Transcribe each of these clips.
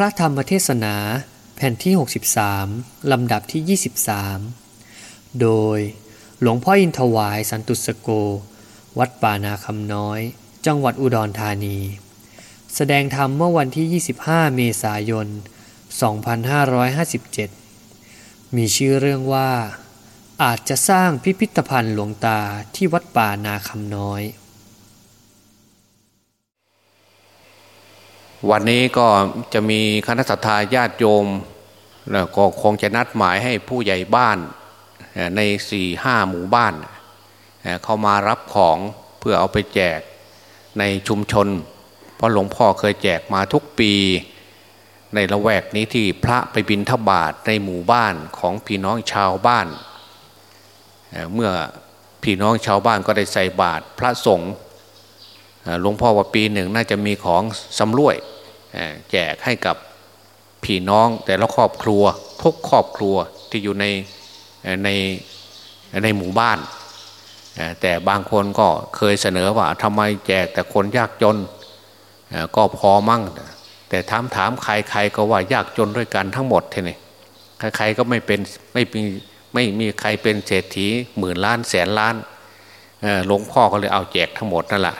ระธรรมเทศนาแผ่นที่ 63 ลำดับที่ 23 โดยหลวงพ่ออินทวายสันตุสโก วัดป่านาคำน้อย จังหวัดอุดรธานี แสดงธรรมเมื่อวันที่ 25 เมษายน 2557 มีชื่อเรื่องว่า อาจจะสร้างพิพิธภัณฑ์หลวงตาที่วัดป่านาคำน้อย วันนี้ก็จะมีคณะสัตยาญาติโยมก็คงจะนัดหมายให้ผู้ใหญ่บ้านในสี่ห้าหมู่บ้าน เข้ามารับของเพื่อเอาไปแจกในชุมชน เพราะหลวงพ่อเคยแจกมาทุกปี ในละแวกนี้ที่พระไปบินทบาทในหมู่บ้านของพี่น้องชาวบ้าน เมื่อพี่น้องชาวบ้านก็ได้ใส่บาตรพระสงฆ์ หลวงพ่อว่าปีหนึ่งน่าจะมีของสำรวยแจกให้กับพี่น้องแต่ละครอบครัว ทุกครอบครัวที่อยู่ในในในหมู่บ้าน แต่บางคนก็เคยเสนอว่าทำไมแจกแต่คนยากจนก็พอมั่ง แต่ถามถามใครใครก็ว่ายากจนด้วยกันทั้งหมดทีนี้ใครๆก็ไม่เป็นไม่มีไม่มีใครเป็นเศรษฐีหมื่นล้านแสนล้านหลวงพ่อก็เลยเอาแจกทั้งหมดนั่นแหละ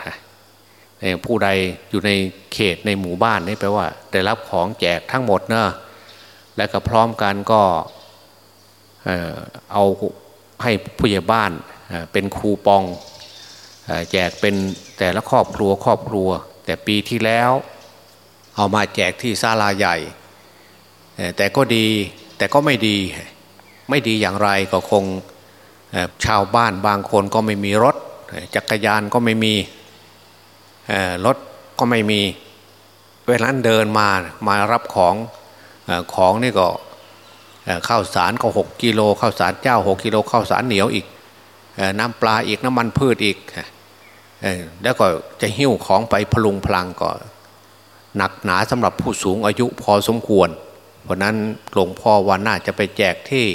ผู้ใดอยู่ในเขตในหมู่บ้านนี่แปลว่า ได้รับของแจกทั้งหมดเนอะและก็พร้อมกันก็เอาให้ผู้ใหญ่บ้านเป็นคูปองแจกเป็นแต่ละครอบครัวครอบครัว แต่ปีที่แล้ว เอามาแจกที่ศาลาใหญ่ แต่ก็ดีแต่ก็ไม่ดีไม่ดีอย่างไรก็คงชาวบ้านบางคนก็ไม่มีรถ จักรยานก็ไม่มี รถก็ไม่มีเวลานเดินมามารับของของนี่ก็ข้าวสารก็หกกิโลข้าวสารเจ้าหกกิโลข้าวสารเหนียวอีกน้ำปลาอีกน้ำมันพืชอีกแล้วก็จะหิ้วของไปพลุงพลังก็หนักหนาสำหรับผู้สูงอายุพอสมควร เพราะนั้นหลวงพ่อวันน่าจะไปแจกที่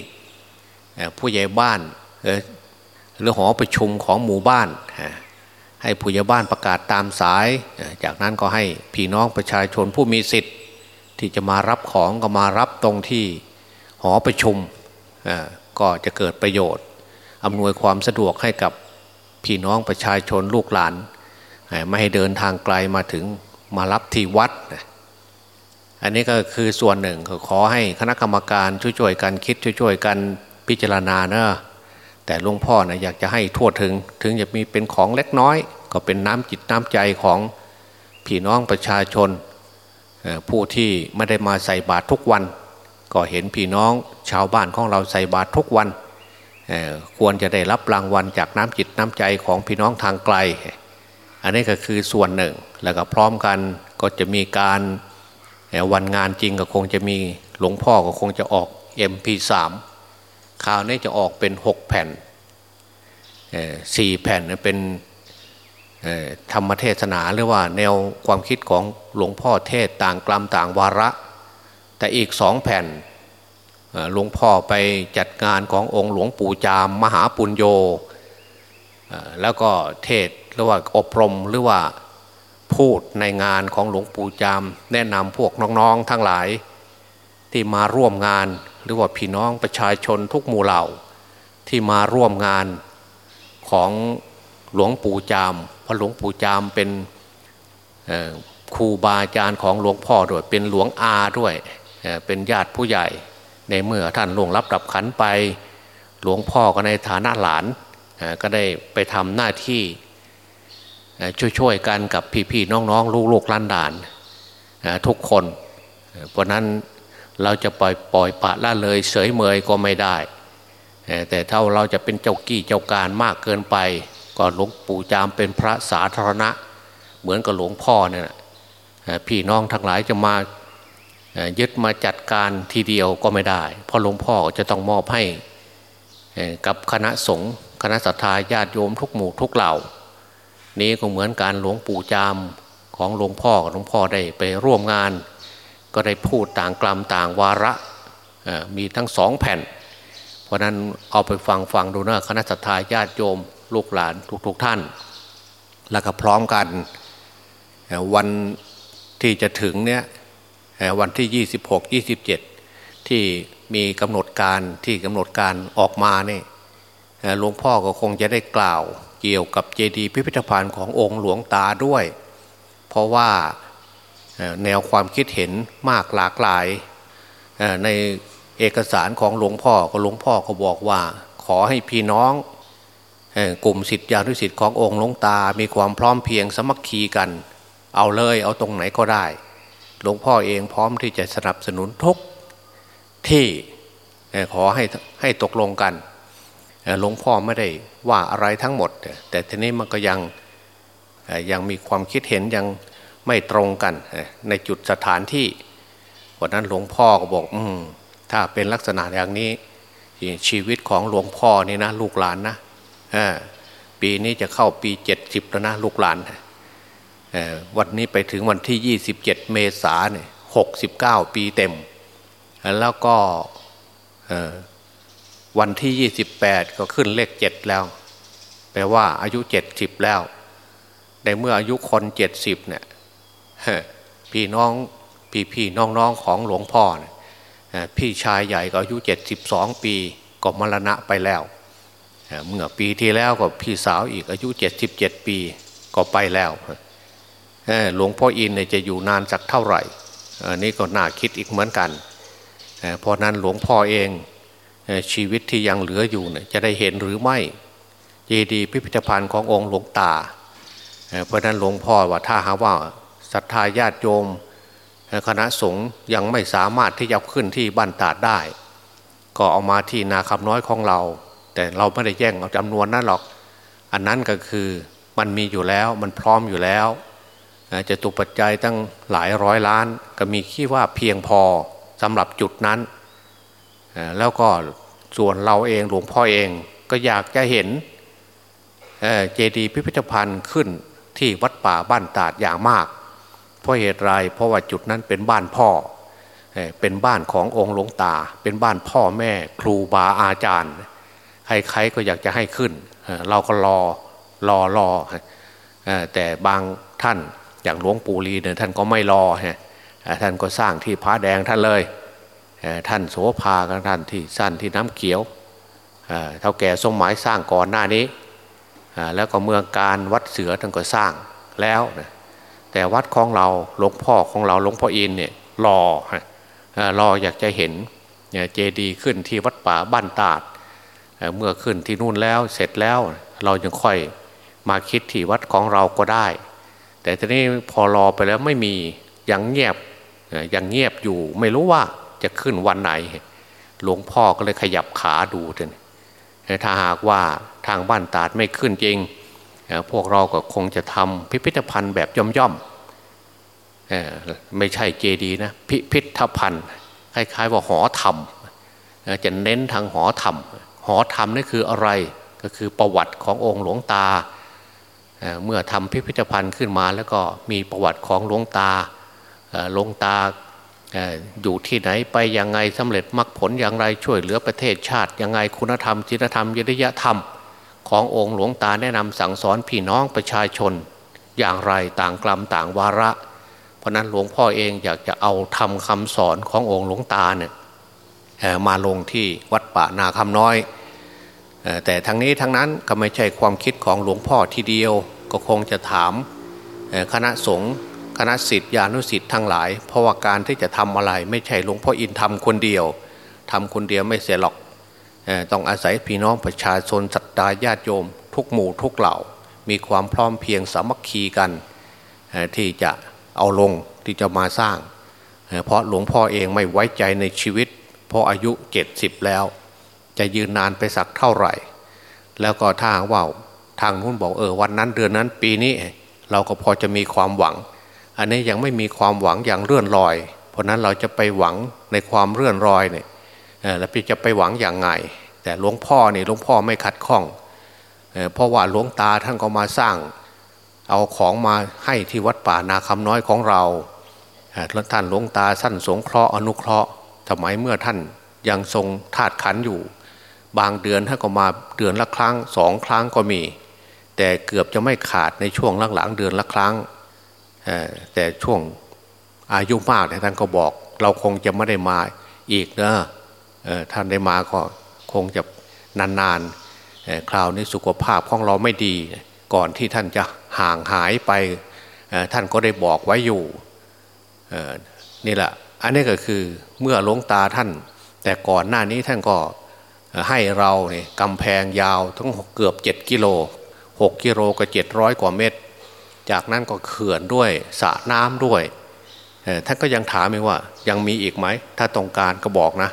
ผู้ใหญ่บ้านหรือหอประชุมของหมู่บ้าน ให้ผู้ใหญ่บ้านประกาศตามสาย จากนั้นก็ให้พี่น้องประชาชนผู้มีสิทธิ์ ที่จะมารับของก็มารับตรงที่หอประชุมก็จะเกิดประโยชน์อำนวยความสะดวกให้กับพี่น้องประชาชนลูกหลาน ไม่ให้เดินทางไกลมาถึงมารับที่วัด อันนี้ก็คือส่วนหนึ่งขอให้คณะกรรมการช่วยๆกันคิดช่วยๆกันพิจารณาเนะ แต่หลวงพ่อนะอยากจะให้ทั่วถึง ถึงจะมีเป็นของเล็กน้อย ก็เป็นน้ำจิตน้ำใจของพี่น้องประชาชน ผู้ที่ไม่ได้มาใส่บาตรทุกวัน ก็เห็นพี่น้องชาวบ้านของเราใส่บาตรทุกวัน ควรจะได้รับรางวัลจากน้ำจิตน้ำใจของพี่น้องทางไกล อันนี้ก็คือส่วนหนึ่งแล้วก็พร้อมกันก็จะมีการวันงานจริงก็คงจะมีหลวงพ่อก็คงจะออก MP3 คราวนี้จะออกเป็นหกแผ่นสี่แผ่นเป็นธรรมเทศนาหรือว่าแนวความคิดของหลวงพ่อเทศต่างกลัมต่างวาระ แต่อีกสองแผ่นหลวงพ่อไปจัดงานขององค์หลวงปู่จามมหาปุญโญแล้วก็เทศหรือว่าอบรมหรือว่าพูดในงานของหลวงปู่จาม แนะนำพวกน้องๆทั้งหลายที่มาร่วมงาน หรือว่าพี่น้องประชาชนทุกหมู่เหล่าที่มาร่วมงานของหลวงปู่จามเพราะหลวงปู่จามเป็นครูบาอาจารย์ของหลวงพ่อด้วยเป็นหลวงอาด้วยเป็นญาติผู้ใหญ่ในเมื่อท่านลงรับดับขันไปหลวงพ่อก็ในฐานะหลานก็ได้ไปทำหน้าที่ช่วยๆกันกับพี่ๆน้องๆลูกๆล้านด่านทุกคน เพราะนั้น เราจะปล่อยปล่อยปะละเลยเสยเมยก็ไม่ได้ แต่ถ้าเราจะเป็นเจ้ากี้เจ้าการมากเกินไปก็หลวงปู่จามเป็นพระสาธารณะ เหมือนกับหลวงพ่อเนี่ยพี่น้องทั้งหลายจะมายึดมาจัดการทีเดียวก็ไม่ได้ เพราะหลวงพ่อจะต้องมอบให้กับคณะสงฆ์คณะสัตยาญาติโยมทุกหมู่ทุกเหล่า นี้ก็เหมือนการหลวงปู่จามของหลวงพ่อหลวงพ่อได้ไปร่วมงาน ก็ได้พูดต่างกลัมต่างวาระมีทั้งสองแผ่น เพราะนั้นเอาไปฟังฟังดูนะคณะสัตยาญาติโยมลูกหลานทุกๆทท่าน แล้วก็พร้อมกันวันที่จะถึงเนี่ยวันที่ 26 27 ที่มีกำหนดการที่กำหนดการออกมาเนี่ยหลวงพ่อก็คงจะได้กล่าวเกี่ยวกับเจดีย์พิพิธภัณฑ์ขององค์หลวงตาด้วย เพราะว่า แนวความคิดเห็นมากหลากหลาย ในเอกสารของหลวงพ่อก็หลวงพ่อก็บอกว่า ขอให้พี่น้องกลุ่มสิทธิญานุสิทธิ์ขององค์หลวงตา มีความพร้อมเพียงสมัคคีกัน เอาเลยเอาตรงไหนก็ได้ หลวงพ่อเองพร้อมที่จะสนับสนุนทุกที่ขอให้ให้ตกลงกันหลวงพ่อไม่ได้ว่าอะไรทั้งหมด แต่ทีนี้มันก็ยังยังมีความคิดเห็นยัง ไม่ตรงกัน ในจุดสถานที่วันนั้นหลวงพ่อก็บอก อืมถ้าเป็นลักษณะอย่างนี้ ชีวิตของหลวงพ่อนี่นะลูกหลานนะปีนี้จะเข้าปีเจ็ดสิบแล้วนะลูกหลานวันนี้ไปถึงวันที่ยี่สิบเจ็ดเมษาเนี่ยหกสิบเก้าปีเต็ม แล้วก็วันที่ยี่สิบแปดก็ขึ้นเลขเจ็ดแล้ว แปลว่าอายุเจ็ดสิบแล้ว ในเมื่ออายุคนเจ็ดสิบเนี่ย พี่น้องพี่พี่น้องน้องของหลวงพ่อเนี่ยพี่ชายใหญ่ก็อายุเจ็ดสิบสองปีก็มรณะไปแล้วเมื่อปีที่แล้วก็พี่สาวอีกอายุเจ็ดสิบเจ็ดปีก็ไปแล้วหลวงพ่ออินเนี่ยจะอยู่นานสักเท่าไหร่อันนี้ก็น่าคิดอีกเหมือนกันเพราะนั้นหลวงพ่อเองชีวิตที่ยังเหลืออยู่เนี่ยจะได้เห็นหรือไม่เจดีย์พิพิธภัณฑ์ขององค์หลวงตาเพราะนั้นหลวงพ่อว่าถ้าหาว่า ศรัทธาญาติโยม คณะสงฆ์ยังไม่สามารถที่จะขึ้นที่บ้านตาดได้ ก็เอามาที่นาคำน้อยของเรา แต่เราไม่ได้แย่งเอาจำนวนนั้นหรอก อันนั้นก็คือมันมีอยู่แล้วมันพร้อมอยู่แล้วจะตุปัจจัยตั้งหลายร้อยล้าน ก็มีคิดว่าเพียงพอสำหรับจุดนั้น แล้วก็ส่วนเราเองหลวงพ่อเองก็อยากจะเห็นเจดีย์พิพิธภัณฑ์ขึ้นที่วัดป่าบ้านตาดอย่างมาก เพราะเหตุไรเพราะว่าจุดนั้นเป็นบ้านพ่อ เป็นบ้านขององค์หลวงตา เป็นบ้านพ่อแม่ครูบาอาจารย์ใครๆก็อยากจะให้ขึ้น เราก็รอรอรอแต่บางท่านอย่างหลวงปู่ลีเนี่ยท่านก็ไม่รอท่านก็สร้างที่พระแดงท่านเลยท่านโสภากับท่านที่สั้นที่น้ำเขียวเท่าแก่สมหมายสร้างก่อนหน้านี้ แล้วก็เมืองการวัดเสือท่านก็สร้างแล้วนะ แต่วัดของเราหลวงพ่อของเราหลวงพ่ออินเนี่ยรอรออยากจะเห็นเจดีย์ขึ้นที่วัดป่าบ้านตาด เมื่อขึ้นที่นู่นแล้วเสร็จแล้วเรายังค่อยมาคิดที่วัดของเราก็ได้ แต่ทีนี้พอรอไปแล้วไม่มียังเงียบยังเงียบอยู่ ไม่รู้ว่าจะขึ้นวันไหน หลวงพ่อก็เลยขยับขาดูท่านถ้าหากว่าทางบ้านตาดไม่ขึ้นจริง พวกเราก็คงจะทำพิพิธภัณฑ์แบบย่อมๆไม่ใช่เจดีนะพิพิธภัณฑ์คล้ายๆว่าหอธรรมจะเน้นทางหอธรรม หอธรรมนี่คืออะไรก็คือประวัติขององค์หลวงตาเมื่อทำพิพิธภัณฑ์ขึ้นมาแล้วก็มีประวัติของหลวงตาหลวงตาอยู่ที่ไหนไปยังไงสำเร็จมรรคผลอย่างไรช่วยเหลือประเทศชาติยังไงคุณธรรมศีลธรรมจริยธรรม ขององค์หลวงตาแนะนำสั่งสอนพี่น้องประชาชน อย่างไรต่างกลัมต่างวาระ เพราะนั้นหลวงพ่อเองอยากจะเอาทำคำสอนขององค์หลวงตาเนี่ยมาลงที่วัดป่านาคำน้อย แต่ทั้งนี้ทั้งนั้นก็ไม่ใช่ความคิดของหลวงพ่อทีเดียวก็คงจะถามคณะสงฆ์คณะสิทธิานุสิทธิ์ทั้งหลาย เพราะว่าการที่จะทำอะไรไม่ใช่หลวงพ่ออินทำคนเดียวทำคนเดียวไม่เสียหรอก ต้องอาศัยพี่น้องประชาชนศรัทธาญาติโยม ทุกหมู่ทุกเหล่า มีความพร้อมเพียงสามัคคีกันที่จะเอาลงที่จะมาสร้าง เพราะหลวงพ่อเองไม่ไว้ใจในชีวิต เพราะอายุเจ็ดสิบแล้ว จะยืนนานไปสักเท่าไหร่ แล้วก็ถ้าว่าทางนู้นบอกเออวันนั้นเดือนนั้นปีนี้เราก็พอจะมีความหวัง อันนี้ยังไม่มีความหวังอย่างเลื่อนลอย เพราะนั้นเราจะไปหวังในความเลื่อนลอยเนี่ย แล้วพี่จะไปหวังอย่างไง แต่หลวงพ่อนี่หลวงพ่อไม่ขัดข้องเพราะว่าหลวงตาท่านก็มาสร้าง เอาของมาให้ที่วัดป่านาคำน้อยของเราแล้วท่านหลวงตาสั้นสงเคราะห์อนุเคราะห์สมัยเมื่อท่านยังทรงธาตุขันอยู่ บางเดือนท่านก็มาเดือนละครั้งสองครั้งก็มี แต่เกือบจะไม่ขาดในช่วงหลังๆเดือนละครั้งแต่ช่วงอายุมากแต่ท่านก็บอก เราคงจะไม่ได้มาอีกนะ ท่านได้มาก็คงจะนานๆคราวนี้สุขภาพของเราไม่ดี ก่อนที่ท่านจะห่างหายไปท่านก็ได้บอกไว้อยู่นี่แหละอันนี้ก็คือเมื่อลงตาท่าน แต่ก่อนหน้านี้ท่านก็ให้เราเนี่ยกำแพงยาวทั้งเกือบเจ็ดกิโลหกกิโลก็เจ็ดร้อยกว่าเมตร จากนั้นก็เขื่อนด้วยสระน้ำด้วยท่านก็ยังถามอีกว่ายังมีอีกไหม ถ้าต้องการก็บอกนะ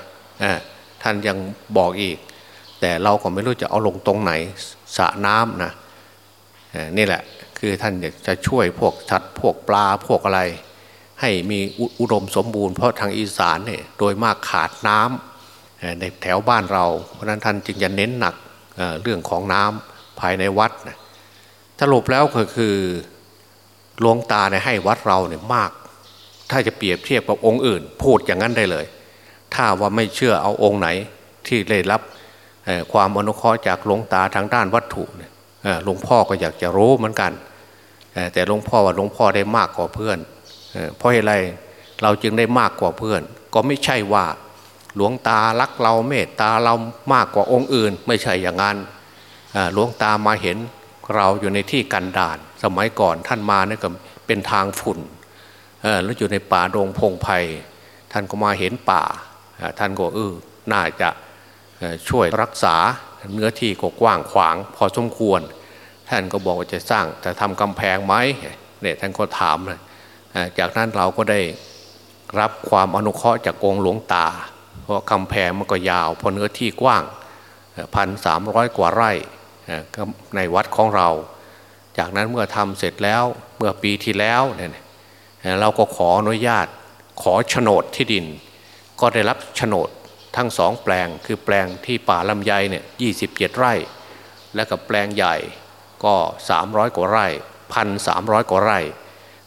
ท่านยังบอกอีก แต่เราก็ไม่รู้จะเอาลงตรงไหนสระน้ำนะนี่แหละคือท่านจะช่วยพวกสัตว์พวกปลาพวกอะไร ให้มีอุดมสมบูรณ์เพราะทางอีสานเนี่ยโดยมากขาดน้ำในแถวบ้านเรา เพราะนั้นท่านจึงจะเน้นหนักเรื่องของน้ำภายในวัดสรุปแล้วก็คือหลวงตาเนี่ยให้วัดเราเนี่ยมาก ถ้าจะเปรียบเทียบกับองค์อื่น พูดอย่างนั้นได้เลย ถ้าว่าไม่เชื่อเอาองค์ไหนที่ได้รับความอนุเคราะห์จากหลวงตาทางด้านวัตถุเนี่ยหลวงพ่อก็อยากจะรู้เหมือนกัน แต่หลวงพ่อว่าหลวงพ่อได้มากกว่าเพื่อน เพราะอะไรเราจึงได้มากกว่าเพื่อน ก็ไม่ใช่ว่าหลวงตารักเราเมตตาเรามากกว่าองค์อื่น ไม่ใช่อย่างนั้นหลวงตามาเห็นเราอยู่ในที่กันดาน สมัยก่อนท่านมาเนี่ยก็เป็นทางฝุ่นแล้วอยู่ในป่าโรงพงไพ่ท่านก็มาเห็นป่า ท่านก็เออน่าจะช่วยรักษาเนื้อที่ก็กว้างขวาง พอสมควร ท่านก็บอกว่าจะสร้างจะทำกำแพงไหมเนี่ยท่านก็ถามเลยจากนั้นเราก็ได้รับความอนุเคราะห์จากองค์หลวงตา เพราะกำแพงมันก็ยาวพอเนื้อที่กว้างพันสามร้อยกว่าไร่ในวัดของเรา จากนั้นเมื่อทำเสร็จแล้วเมื่อปีที่แล้วเนี่ยเราก็ขออนุญาตขอโฉนดที่ดิน ก็ได้รับโฉนดทั้งสองแปลงคือแปลงที่ป่าลำไยเนี่ยยี่สิบเจ็ดไร่ และกับแปลงใหญ่ก็สามร้อยกว่าไร่พันสามร้อยกว่าไร่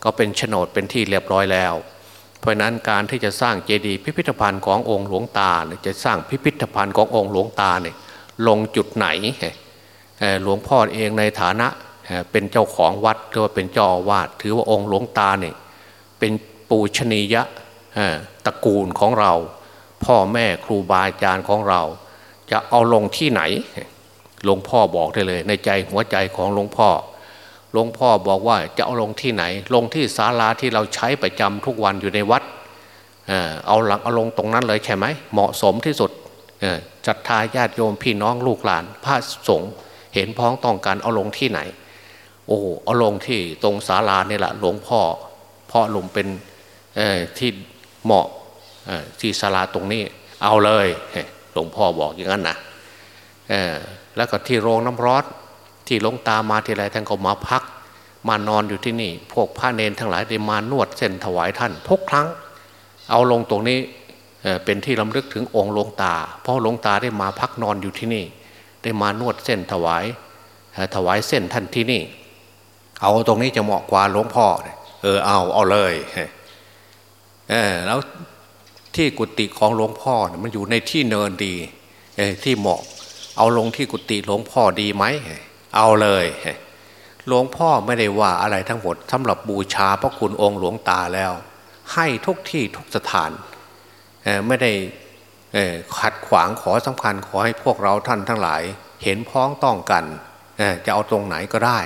ก็เป็นโฉนดเป็นที่เรียบร้อยแล้ว เพราะนั้นการที่จะสร้างเจดีย์พิพิธภัณฑ์ขององค์หลวงตาจะสร้างพิพิธภัณฑ์ขององค์หลวงตาเนี่ยลงจุดไหนหลวงพ่อเองในฐานะเป็นเจ้าของวัดหรือว่าเป็นเจ้าวาดถือว่าองค์หลวงตาเนี่ยเป็นปูชนียะ ตระกูลของเรา พ่อแม่ครูบาอาจารย์ของเรา จะเอาลงที่ไหนหลวงพ่อบอกได้เลย ในใจหัวใจของหลวงพ่อหลวงพ่อบอกว่าจะเอาลงที่ไหน ลงที่ศาลาที่เราใช้ประจำทุกวันอยู่ในวัดเอาหลังเอาลงตรงนั้นเลยใช่ไหมเหมาะสมที่สุดจัดทายาติโยมพี่น้องลูกหลานพระสงฆ์เห็นพ้องต้องการเอาลงที่ไหน โอ้เอาลงที่ตรงศาลานี่แหละหลวงพ่อพ่อหลุมเป็นที่ เหมาะที่ศาลาตรงนี้ เอาเลยหลวงพ่อบอกอย่างนั้นนะแล้วก็ที่โรงน้ำร้อนที่ลงตามาทีไรท่านก็มาพัก มานอนอยู่ที่นี่ พวกพระเนนทั้งหลายได้มานวดเส้นถวายท่านทุกครั้ง เอาลงตรงนี้เป็นที่ลำลึกถึงองค์หลวงตา เพราะหลวงตาได้มาพักนอนอยู่ที่นี่ ได้มานวดเส้นถวายถวายเส้นท่านที่นี่ เอาตรงนี้จะเหมาะกว่าหลวงพ่อ เออเอาเอาเลย เออแล้วที่กุฏิของหลวงพ่อมันอยู่ในที่เนินดีที่เหมาะ เอาลงที่กุฏิหลวงพ่อดีไหมเอาเลยหลวงพ่อไม่ได้ว่าอะไรทั้งหมดสำหรับบูชาพระคุณองค์หลวงตาแล้ว ให้ทุกที่ทุกสถานไม่ได้ขัดขวางขอสำคัญขอให้พวกเราท่านทั้งหลาย เห็นพ้องต้องกันจะเอาตรงไหนก็ได้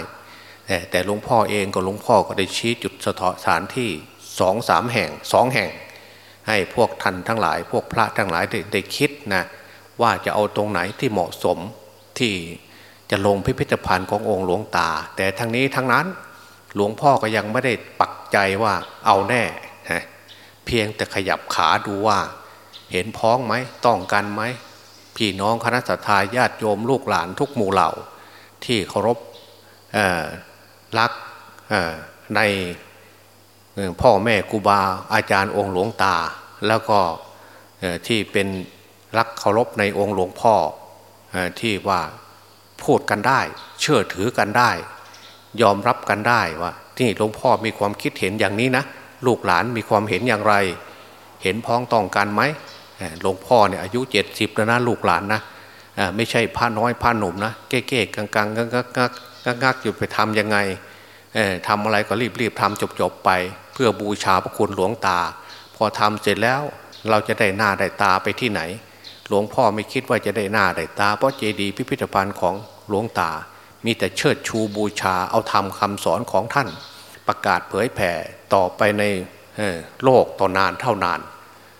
แต่หลวงพ่อเองก็หลวงพ่อก็ได้ชี้จุดสถานที่ สองสามแห่งสองแห่ง ให้พวกท่านทั้งหลาย พวกพระทั้งหลายได้ไดคิดนะว่าจะเอาตรงไหนที่เหมาะสมที่จะลงพิพิธภัณฑ์ขององค์หลวงตา แต่ทั้งนี้ทั้งนั้นหลวงพ่อก็ยังไม่ได้ปักใจว่าเอาแน่เพียงแต่ขยับขาดูว่า เห็นพ้องไหมต้องกันไหมพี่น้องคณะสัตยาญาติโยมลูกหลานทุกหมู่เหล่า ที่เคารพรักใน พ่อแม่กูบาอาจารย์องค์หลวงตา แล้วก็ที่เป็นรักเคารพในองค์หลวงพ่อที่ว่าพูดกันได้ เชื่อถือกันได้ ยอมรับกันได้ว่าที่หลวงพ่อมีความคิดเห็นอย่างนี้นะ ลูกหลานมีความเห็นอย่างไร เห็นพ้องต้องกันไหมหลวงพ่อเนี่ยอายุเจ็ดสิบแล้วนะลูกหลานนะไม่ใช่พระน้อยพระหนุ่มนะเก๊ๆกลางๆงักงักงักงักอยู่ไปทำยังไงทำอะไรก็รีบๆทำจบๆไป พพื่อบูชาพระคุณหลวงตา พอทำเสร็จแล้วเราจะได้หน้าได้ตาไปที่ไหน หลวงพ่อไม่คิดว่าจะได้หน้าได้ตา เพราะเจดีย์พิพิธภัณฑ์ของหลวงตา มีแต่เชิดชูบูชาเอาธรรมคาสอนของท่าน ประกาศเผยแผ่ต่อไปในโลกต่อนานเท่านาน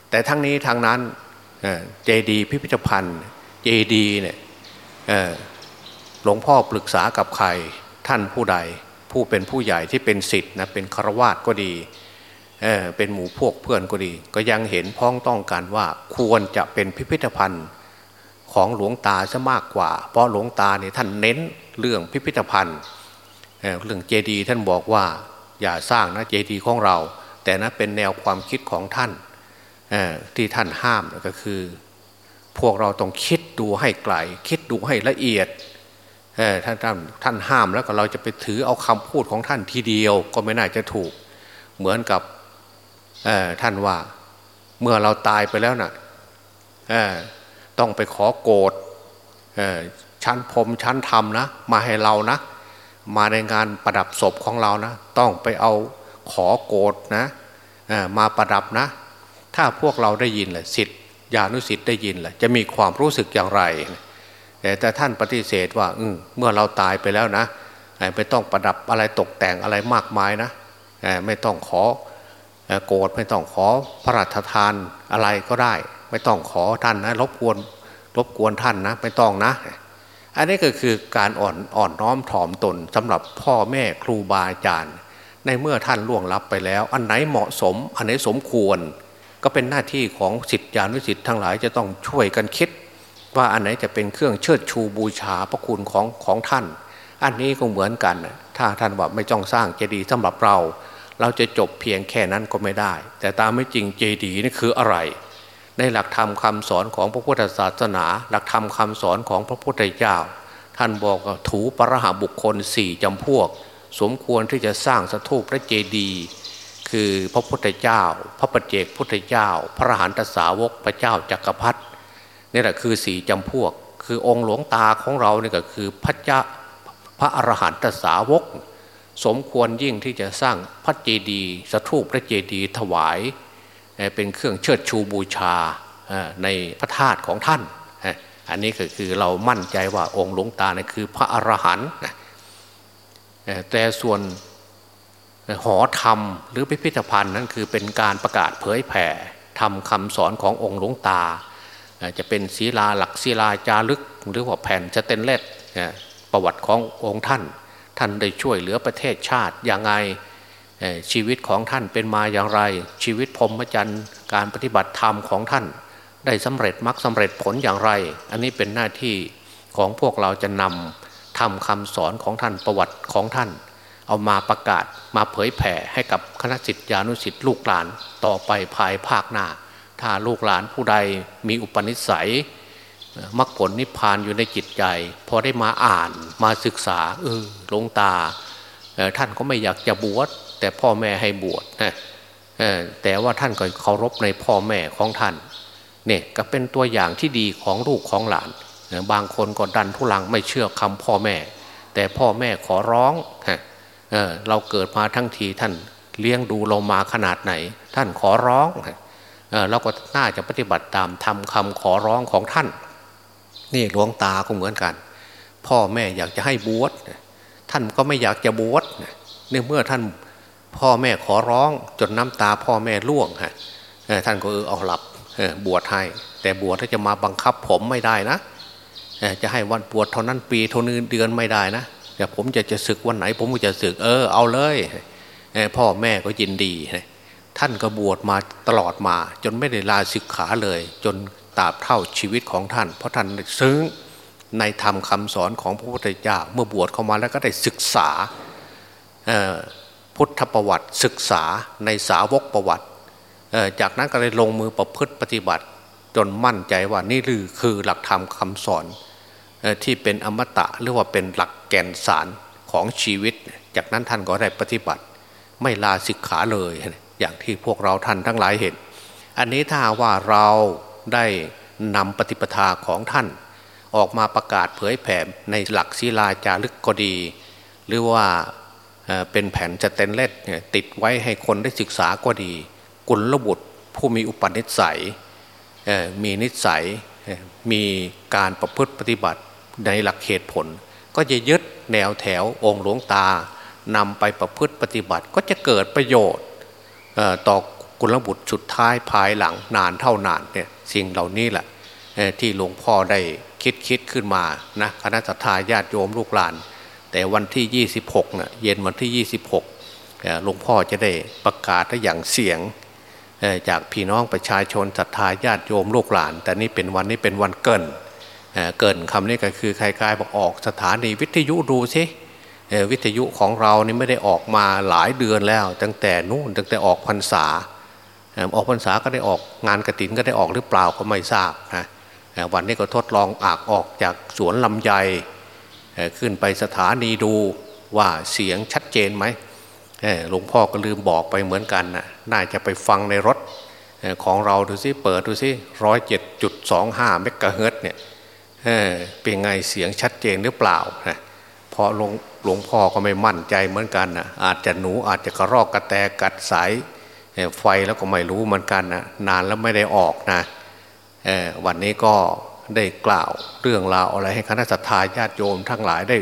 แต่ทั้งนี้ทั้งนั้นเจดีย์พิพิธภัณฑ์เจดีย์เนี่ยหลวงพ่อปรึกษากับใครท่านผู้ใด ผู้เป็นผู้ใหญ่ที่เป็นสิทธิ์นะเป็นครวาสก็ดีเออเป็นหมู่พวกเพื่อนก็ดี ก็ยังเห็นพ้องต้องกันว่าควรจะเป็นพิพิธภัณฑ์ของหลวงตาซะมากกว่า เพราะหลวงตาเนี่ยท่านเน้นเรื่องพิพิธภัณฑ์เเรื่องเจดีย์ท่านบอกว่าอย่าสร้างนะเจดีย์ของเรา แต่นะเป็นแนวความคิดของท่านที่ท่านห้ามก็คือ พวกเราต้องคิดดูให้ไกล คิดดูให้ละเอียด ท่านท่านท่านห้ามแล้วก็เราจะไปถือเอาคำพูดของท่านทีเดียวก็ไม่น่าจะถูกเหมือนกับท่านว่าเมื่อเราตายไปแล้วนะ่ะต้องไปขอโกรธชั้นพรมชั้นธรรมนะ มาให้เรานะ มาในงานประดับศพของเรานะ ต้องไปเอาขอโกรธนะมาประดับนะ ถ้าพวกเราได้ยินแหละสิทธิญาณุสิทธิ์ได้ยินแหละจะมีความรู้สึกอย่างไร แต่ท่านปฏิเสธว่าเมื่อเราตายไปแล้วนะไม่ต้องประดับอะไรตกแต่งอะไรมากมายนะไม่ต้องขอโกรธไม่ต้องขอพระราชทานอะไรก็ได้ ไม่ต้องขอท่านนะรบกวนรบกวนท่านนะไม่ต้องนะ อันนี้ก็คือการอ่อนอ่อนน้อมถ่อมตนสำหรับพ่อแม่ครูบาอาจารย์ ในเมื่อท่านล่วงลับไปแล้ว อันไหนเหมาะสม อันไหนสมควร ก็เป็นหน้าที่ของสิทธิานุสิทธิ์ทั้งหลายจะต้องช่วยกันคิด ว่าอันไหนจะเป็นเครื่องเชิดชูบูชาพระคุณของของท่าน อันนี้ก็เหมือนกัน ถ้าท่านว่าไม่จ้องสร้างเจดีย์สำหรับเรา เราจะจบเพียงแค่นั้นก็ไม่ได้ แต่ตามไม่จริงเจดีย์นี่คืออะไร ในหลักธรรมคาสอนของพระพุทธศาสนา หลักธรรมคาสอนของพระพุทธเจ้า ท่านบอกถูปรหาบุคคลสี่จำพวก สมควรที่จะสร้างสถูปพระเจดีย์คือพระพุทธเจ้า พระปัจเจกพุทธเจ้า พระหันตสาวกพระเจ้าจักรพรรดิ นี่แหละคือสี่จำพวก คือองค์หลวงตาของเราเนี่ยก็คือพระเจ้าพระอรหันตสาวก สมควรยิ่งที่จะสร้างพระเจดีย์สถูปพระเจดีย์ถวาย เป็นเครื่องเชิดชูบูชาในพระธาตุของท่าน อันนี้ก็คือเรามั่นใจว่าองค์หลวงตาเนี่ยคือพระอรหันต์แต่ส่วนหอธรรมหรือพิพิธภัณฑ์นั้นคือเป็นการประกาศเผยแผ่ทำคำสอนขององค์หลวงตา จะเป็นศิลาหลักศิลาจารึกหรือว่าแผ่นสเตนเลสประวัติขององค์ท่าน ท่านได้ช่วยเหลือประเทศชาติอย่างไงชีวิตของท่านเป็นมาอย่างไร ชีวิตพรหมจรรย์การปฏิบัติธรรมของท่าน ได้สำเร็จมรรคสาเร็จผลอย่างไร อันนี้เป็นหน้าที่ของพวกเราจะนำทำคำสอนของท่านประวัติของท่าน เอามาประกาศมาเผยแผ่ให้กับคณะสิทธิานุสิทธิลูกหลานต่อไปภายภาคหน้า ถ้าลูกหลานผู้ใดมีอุปนิสัยมรรคผลนิพพานอยู่ในจิตใจ พอได้มาอ่านมาศึกษา เออหลวงตาท่านก็ไม่อยากจะบวชแต่พ่อแม่ให้บวชนะแต่ว่าท่านก็เคารพในพ่อแม่ของท่านเนี่ยก็เป็นตัวอย่างที่ดีของลูกของหลาน บางคนก็ดันทุลังไม่เชื่อคำพ่อแม่ แต่พ่อแม่ขอร้องเเราเกิดมาทั้งทีท่านเลี้ยงดูเรามาขนาดไหน ท่านขอร้อง เราก็น่าจะปฏิบัติตามทำคำขอร้องของท่าน นี่หลวงตาก็เหมือนกัน พ่อแม่อยากจะให้บวชท่านก็ไม่อยากจะบวชเนื่อเมื่อท่านพ่อแม่ขอร้องจนน้ำตาพ่อแม่ล่วงฮะท่านก็เออเอาหลับบวชให้แต่บวชถ้าจะมาบังคับผมไม่ได้นะจะให้วันบวชเท่านั้นปีเท่านี้เดือนไม่ได้นะแต่ผมจะจะศึกวันไหน ผมก็จะศึกเออเอาเลยพ่อแม่ก็ยินดี ท่านก็บวชมาตลอดมา จนไม่ได้ลาศึกขาเลย จนตราบเท่าชีวิตของท่าน เพราะท่านซึ้งในธรรมคาสอนของพระพุทธเจ้าเมื่อบวชเข้ามาแล้วก็ได้ศึกษาพุทธประวัติศึกษาในสาวกประวัติ จากนั้นก็เลยลงมือประพฤติปฏิบัติ จนมั่นใจว่านี่คือหลักธรรมคาสอนที่เป็นอมตะหรือว่าเป็นหลักแก่นสารของชีวิต จากนั้นท่านก็ได้ปฏิบัติ ไม่ลาศึกขาเลย อย่างที่พวกเราท่านทั้งหลายเห็น อันนี้ถ้าว่าเราได้นำปฏิปทาของท่าน ออกมาประกาศเผยแผ่ในหลักศีลาจารึกก็ดี หรือว่าเป็นแผ่นสเตนเลสติดไว้ให้คนได้ศึกษาก็ดีกุลบุตรผู้มีอุปนิสัยมีนิสัยมีการประพฤติปฏิบัติในหลักเหตุผล ก็จะยึดแนวแถวองค์หลวงตานำไปประพฤติปฏิบัติก็จะเกิดประโยชน์ ต่อกุลบุตรสุดท้ายภายหลังนานเท่านานเนี่ยสิ่งเหล่านี้แหละที่หลวงพ่อได้คิดคิดขึ้นมานะคณะทาญาติโยมลูกหลาน แต่วันที่ 26เนะ่ยเย็นวันที่ 26หลวงพ่อจะได้ประกาศอย่างเสียงจากพี่น้องประชาชนศรัทธาญาติโยมลูกหลาน แต่นี่เป็นวันนี้เป็นวันเกินเกินคำนี้ก็คือใครๆบอกออกสถานีวิทยุดูสิ วิทยุของเรานี่ไม่ได้ออกมาหลายเดือนแล้ว ตั้งแต่นู่นตั้งแต่ออกพรรษาออกพรรษาก็ได้ออกงานกระถินก็ได้ออกหรือเปล่าก็ไม่ทราบนะวันนี้ก็ทดลองอากออกจากสวนลำไยขึ้นไปสถานีดูว่าเสียงชัดเจนไหมหลวงพ่อก็ลืมบอกไปเหมือนกันนะน่าจะไปฟังในรถของเราดูซิเปิดดูซิร้อยเจ็ดจุดสองห้าเมกะเฮิรตเนี่ยเป็นไงเสียงชัดเจนหรือเปล่านะพราะหลงหลวงพ่อก็ไม่มั่นใจเหมือนกันนะอาจจะหนูอาจจะกระรอกกระแตกัดสายไฟแล้วก็ไม่รู้เหมือนกันนะนานแล้วไม่ได้ออกนะวันนี้ก็ได้กล่าวเรื่องราวอะไรให้คณะสัตยาญาติโยมทั้งหลายได้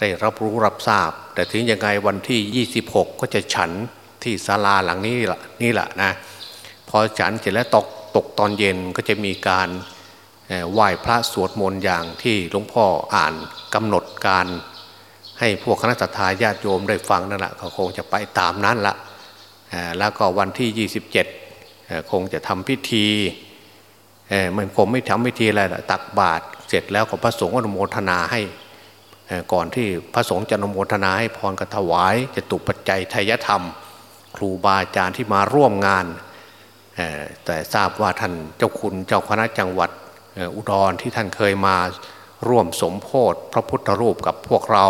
ได้รับรู้รับทราบ แต่ถึงยังไงวันที่ 26 ก็จะฉันที่ศาลาหลังนี้ละนี่แหละนะพอฉันเสร็จแล้วตกตกตอนเย็นก็จะมีการไหว้พระสวดมนต์อย่างที่หลวงพ่ออ่านกำหนดการ ให้พวกคณะสัตยาญาติโยมได้ฟังนั่นแหละเขาคงจะไปตามนั้นละแล้วก็วันที่ 27 คงจะทำพิธีมันคงไม่ทำพิธีอะไรตักบาตรเสร็จแล้วก็พระสงฆ์อนุโมทนาให้ก่อนที่พระสงฆ์จะอนุโมทนาให้พรกถวายจะตุปัจจัยทายธรรม ครูบาอาจารย์ที่มาร่วมงานแต่ทราบว่าท่านเจ้าคุณเจ้าคณะจังหวัดอุดรที่ท่านเคยมาร่วมสมโพธิพระพุทธรูปกับพวกเรา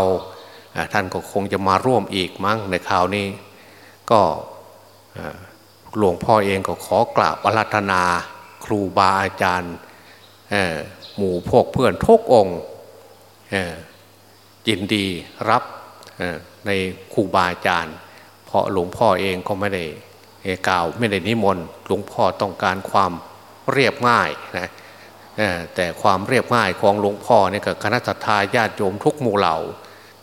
ท่านก็คงจะมาร่วมอีกมั้งในคราวนี้ ก็หลวงพ่อเองก็ขอกราบอารัธนาครูบาอาจารย์หมู่พวกเพื่อนทุกองค์ยินดีรับในครูบาอาจารย์ เพราะหลวงพ่อเองก็ไม่ได้กล่าวไม่ได้นิมนต์หลวงพ่อต้องการความเรียบง่ายนะแต่ความเรียบง่ายของหลวงพ่อเนี่ยกับคณะทาญาติโยมทุกหมู่เหล่า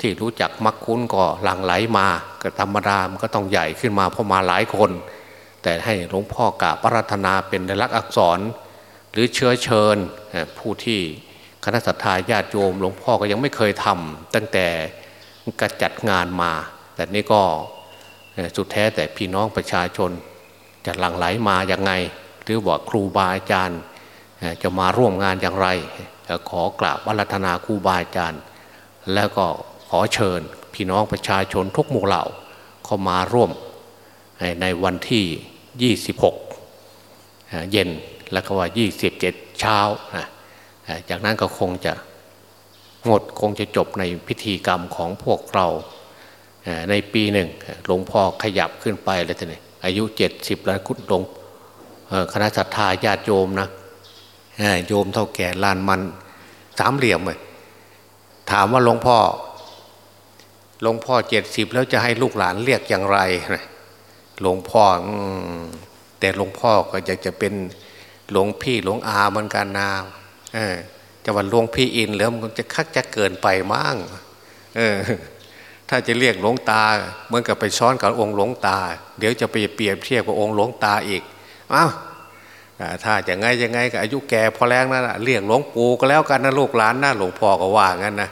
ที่รู้จักมักคุ้นก็หลั่งไหลมาก็ธรรมดามันก็ต้องใหญ่ขึ้นมาเพราะมาหลายคน แต่ให้หลวงพ่อกาบปรัตนาเป็นลักษณ์อักษร หรือเชื้อเชิญผู้ที่คณะสัตยาญาติโยมหลวงพ่อก็ยังไม่เคยทำตั้งแต่กระจัดงานมา แต่นี่ก็สุดแท้แต่พี่น้องประชาชนจะหลั่งไหลมาอย่างไง หรือว่าครูบาอาจารย์จะมาร่วมงานอย่างไร ขอกราบอารัธนาครูบาอาจารย์ แล้วก็ อเชิญ พี่น้องประชาชนทุกหมู่เหล่าเข้ามาร่วมในวันที่ 26 เย็นแล้วก็ว่า 27 เช้านะจากนั้นก็คงจะหมดคงจะจบในพิธีกรรมของพวกเราในปีหนึ่งหลวงพ่อขยับขึ้นไปเลยทีนี้อายุเจ็ดสิบแล้วคุณหลวงคณะศรัทธาญาติโยมนะโยมเท่าแก่ลานมันสามเหลี่ยมเลยถามว่าหลวงพ่อ หลวงพ่อเจ็ดสิบแล้วจะให้ลูกหลานเรียกอย่างไรหลวงพ่อแต่หลวงพ่อก็อยากจะเป็นหลวงพี่หลวงอาเหมือนกันนาจะวันหลวงพี่อินแล้วมันจะคักจะเกินไปมั้งถ้าจะเรียกหลวงตาเหมือนกับไปซ้อนกับองค์หลวงตา เดี๋ยวจะไปเปรียบเทียบกับองค์หลวงตาอีกอ้าวถ้าจะไงยังไงกับอายุแก่พอแรงนะเรียกหลวงปู่ก็แล้วกันนะลูกหลานนะหลวงพ่อก็ว่างั้นนะ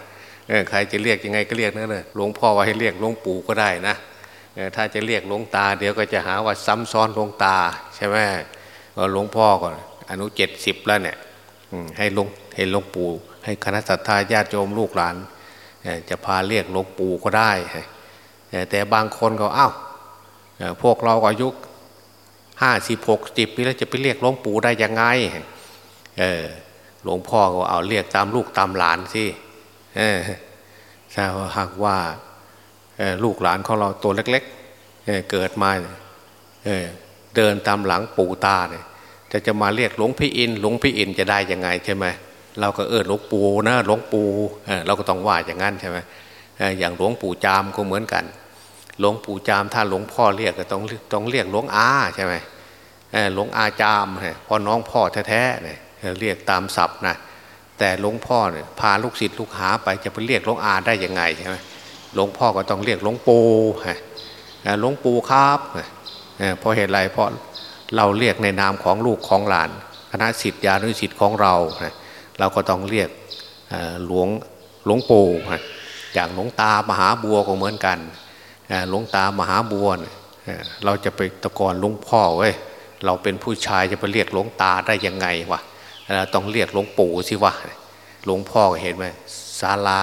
ใครจะเรียกยังไงก็เรียกนั่นเลยหลวงพ่อว่าให้เรียกหลวงปู่ก็ได้นะถ้าจะเรียกหลวงตา เดี๋ยวก็จะหาว่าซ้ำซ้อนหลวงตาใช่ไหมหลวงพ่อก่อนอนุเจ็ดสิบแล้วเนี่ยให้หลวงให้หลวงปู่ ให้คณะสัตยาญาติโยมลูกหลาน จะพาเรียกหลวงปู่ก็ได้ แต่บางคนก็อ้าวพวกเราอายุห้าสิบหกสิบปีแล้วจะไปเรียกหลวงปู่ได้ยังไงเออหลวงพ่อก็เอาเรียกตามลูกตามหลานสิ ถ้าหากว่าลูกหลานของเราตัวเล็กๆเเกิดมาเเดินตามหลังปู่ตาเนี่ยจะจะมาเรียกหลวงพี่อินหลวงพี่อินจะได้ยังไงใช่ไหมเราก็เออหลวงปู่นะหลวงปู่เราก็ต้องว่าอย่างนั้นใช่ไหมอย่างหลวงปู่จามก็เหมือนกัน หลวงปู่จามถ้าหลวงพ่อเรียกก็ต้องต้องเรียกหลวงอาใช่ไหมหลวงอาจามพอน้องพ่อแท้ๆเนี่ยเรียกตามศัพท์นะ แต่หลวงพ่อเนี่ยพาลูกศิษย์ลูกหาไปจะไปเรียกหลวงอาได้ยังไงใช่ไหมหลวงพ่อก็ต้องเรียกหลวงปู่หลวงปู่ครับเพราะเหตุไรเพราะเราเรียกในนามของลูกของหลาน คณะศิษยานุศิษย์ของเรา เราก็ต้องเรียกหลวงหลวงปู่อย่างหลวงตามหาบัวก็เหมือนกันหลวงตามหาบัวเราจะไปตะกอนหลวงพ่อเว้ยเราเป็นผู้ชายจะไปเรียกหลวงตาได้ยังไงวะ ราต้องเรียกหลวงปู่สิวะหลวงพ่อเห็นไหมศาลา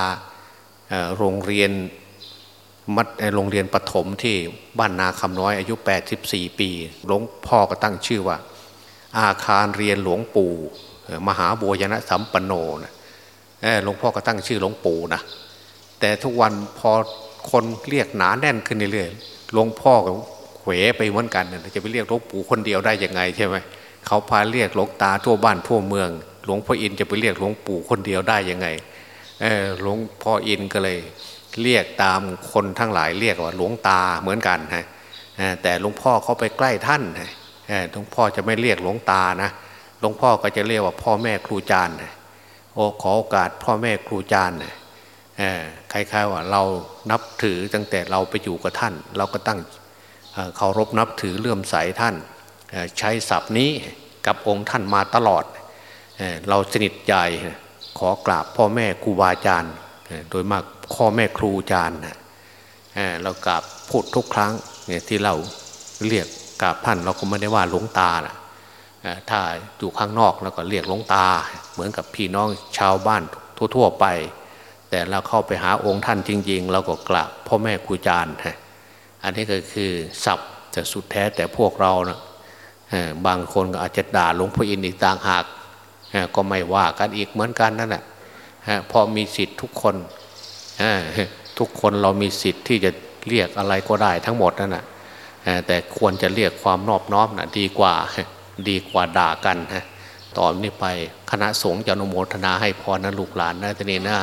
โรงเรียนมัดโรงเรียนปฐมที่บ้านนาคำน้อยอายุ 84 ปี หลวงพ่อก็ตั้งชื่อว่า อาคารเรียนหลวงปู่ มหาบัวยนะสัมปันโนนะหลวงพ่อก็ตั้งชื่อหลวงปู่นะแต่ทุกวันพอคนเรียกหนาแน่นขึ้นเรื่อยๆหลวงพ่อก็เขวไปเหมือนกันจะไปเรียกหลวงปู่คนเดียวได้ยังไงใช่ไหม เขาพาเรียกหลวงตาทั่วบ้านทั่วเมือง หลวงพ่ออินจะไปเรียกหลวงปู่คนเดียวได้ยังไงหลวงพ่ออินก็เลย เรียกตามคนทั้งหลายเรียกว่าหลวงตาเหมือนกันฮะแต่หลวงพ่อเขาไปใกล้ท่านหลวงพ่อจะไม่เรียกหลวงตานะหลวงพ่อก็จะเรียกว่าพ่อแม่ครูจารย์โอ้ขอโอกาสพ่อแม่ครูจารย์คล้ายๆว่าเรานับถือตั้งแต่เราไปอยู่กับท่าน เราก็ตั้งเคารพนับถือเลื่อมใสท่าน ใช้ศัพท์นี้กับองค์ท่านมาตลอด เราสนิทใจขอกราบพ่อแม่ครูบาอาจารย์ โดยมากพ่อแม่ครูอาจารย์เรากราบพูดทุกครั้งที่เราเรียกกราบท่านเราก็ไม่ได้ว่าหลวงตานะถ้าอยู่ข้างนอกเราก็เรียกหลวงตา เหมือนกับพี่น้องชาวบ้านทั่ว ๆ ไป แต่เราเข้าไปหาองค์ท่านจริง ๆ เราก็กราบพ่อแม่ครูอาจารย์อันนี้ก็คือศัพท์แต่สุดแท้แต่พวกเรานะ บางคนก็อาจจะด่าหลวงพ่ออินอีกต่างหากก็ไม่ว่ากันอีกเหมือนกันนั่นแหละพอมีสิทธิ์ทุกคนทุกคนเรามีสิทธิ์ที่จะเรียกอะไรก็ได้ทั้งหมดนั่นแหะแต่ควรจะเรียกความนอบน้อมนะดีกว่าดีกว่าด่ากันฮะต่อนนี้ไปคณะสงฆ์จะอนุโมทนาให้พรนะลูกหลานนะทีนี้นะ